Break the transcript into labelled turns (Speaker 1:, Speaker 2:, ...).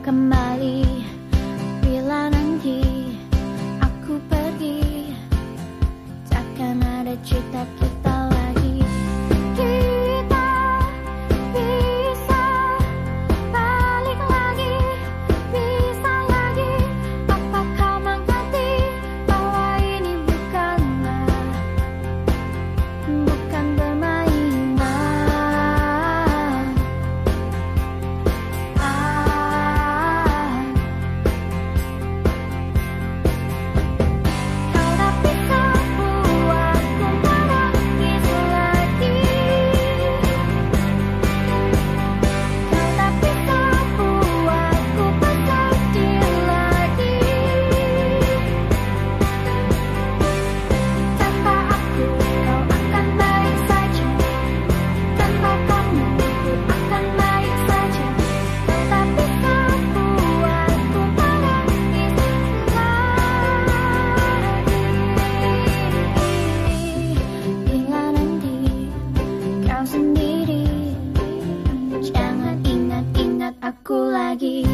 Speaker 1: kembali. sendiri. Jangan ingat-ingat aku lagi.